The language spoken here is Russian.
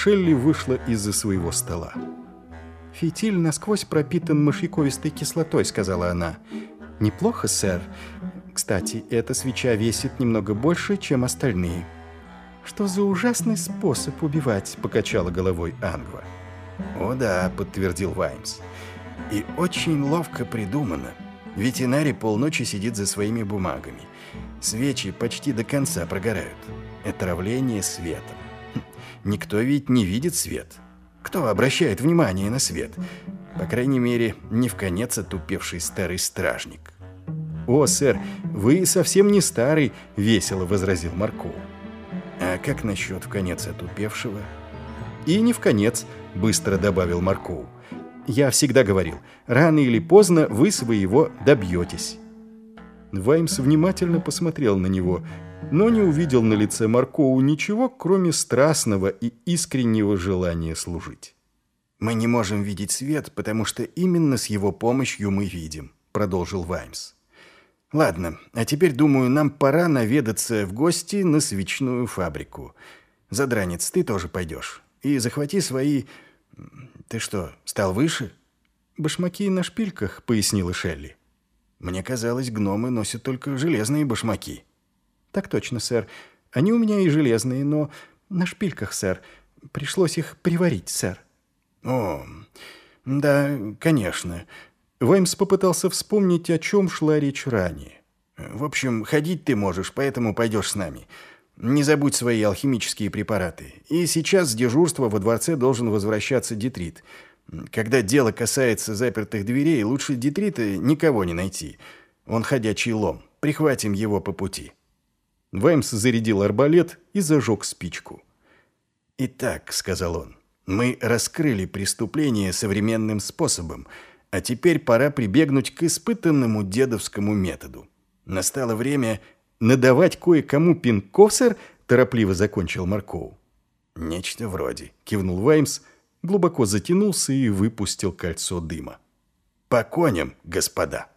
Шелли вышла из-за своего стола. «Фитиль насквозь пропитан мышьяковистой кислотой», — сказала она. «Неплохо, сэр. Кстати, эта свеча весит немного больше, чем остальные». «Что за ужасный способ убивать?» — покачала головой Ангва. «О да», — подтвердил Ваймс. «И очень ловко придумано. Ветеринарий полночи сидит за своими бумагами. Свечи почти до конца прогорают. Отравление светом. Никто ведь не видит свет. Кто обращает внимание на свет? По крайней мере, не в конец отупевший старый стражник. «О, сэр, вы совсем не старый», — весело возразил Марков. «А как насчет в конец отупевшего?» «И не в конец», — быстро добавил Марков. «Я всегда говорил, рано или поздно вы своего добьетесь». Ваймс внимательно посмотрел на него, но не увидел на лице Маркоу ничего, кроме страстного и искреннего желания служить. «Мы не можем видеть свет, потому что именно с его помощью мы видим», — продолжил Ваймс. «Ладно, а теперь, думаю, нам пора наведаться в гости на свечную фабрику. Задранец, ты тоже пойдешь. И захвати свои... Ты что, стал выше?» «Башмаки на шпильках», — пояснила Шелли. «Мне казалось, гномы носят только железные башмаки». «Так точно, сэр. Они у меня и железные, но на шпильках, сэр. Пришлось их приварить, сэр». «О, да, конечно». Ваймс попытался вспомнить, о чем шла речь ранее. «В общем, ходить ты можешь, поэтому пойдешь с нами. Не забудь свои алхимические препараты. И сейчас с дежурства во дворце должен возвращаться Детрит. Когда дело касается запертых дверей, лучше Детрита никого не найти. Он ходячий лом. Прихватим его по пути». Ваймс зарядил арбалет и зажег спичку. «Итак», — сказал он, — «мы раскрыли преступление современным способом, а теперь пора прибегнуть к испытанному дедовскому методу. Настало время надавать кое-кому пинков, сэр?» — торопливо закончил Маркоу. «Нечто вроде», — кивнул Ваймс, глубоко затянулся и выпустил кольцо дыма. «По коням, господа!»